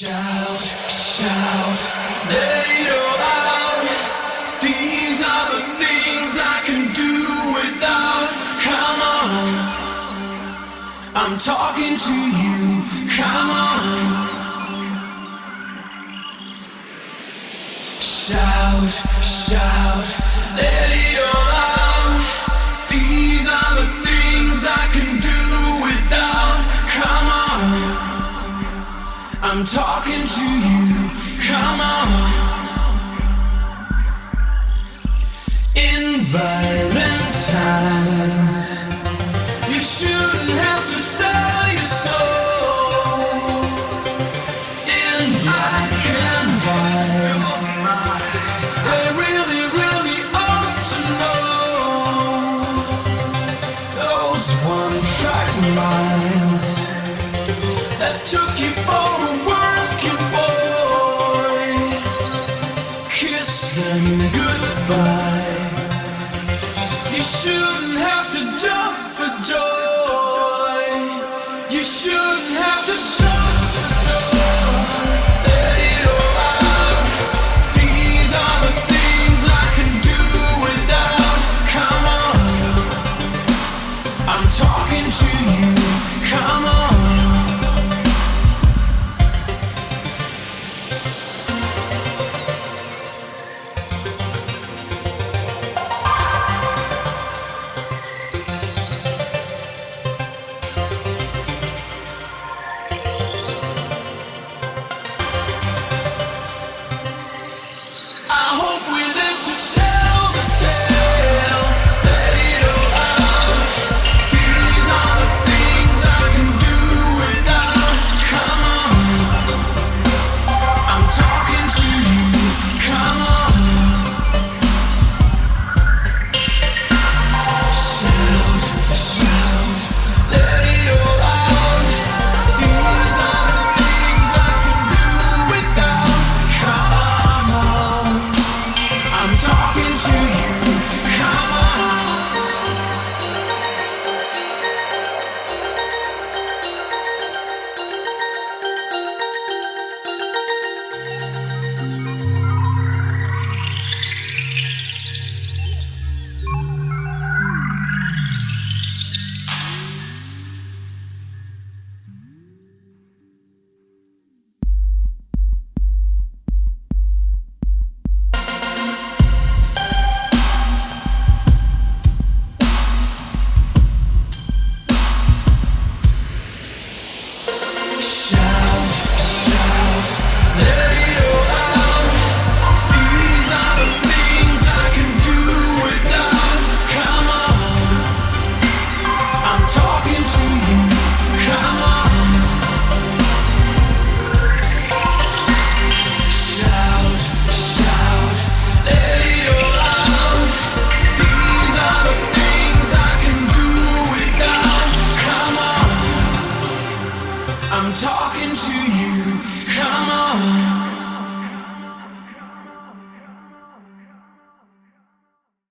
Shout, shout, let it all out. These are the things I can do without. Come on, I'm talking to you. Come on. Shout, shout, let it all I'm talking to you. Come on. In violent times, you shouldn't have to sell your soul. In black and white, they really, really ought to know those one-track minds that took you for You shouldn't have to jump for joy. Talking to you. Come on.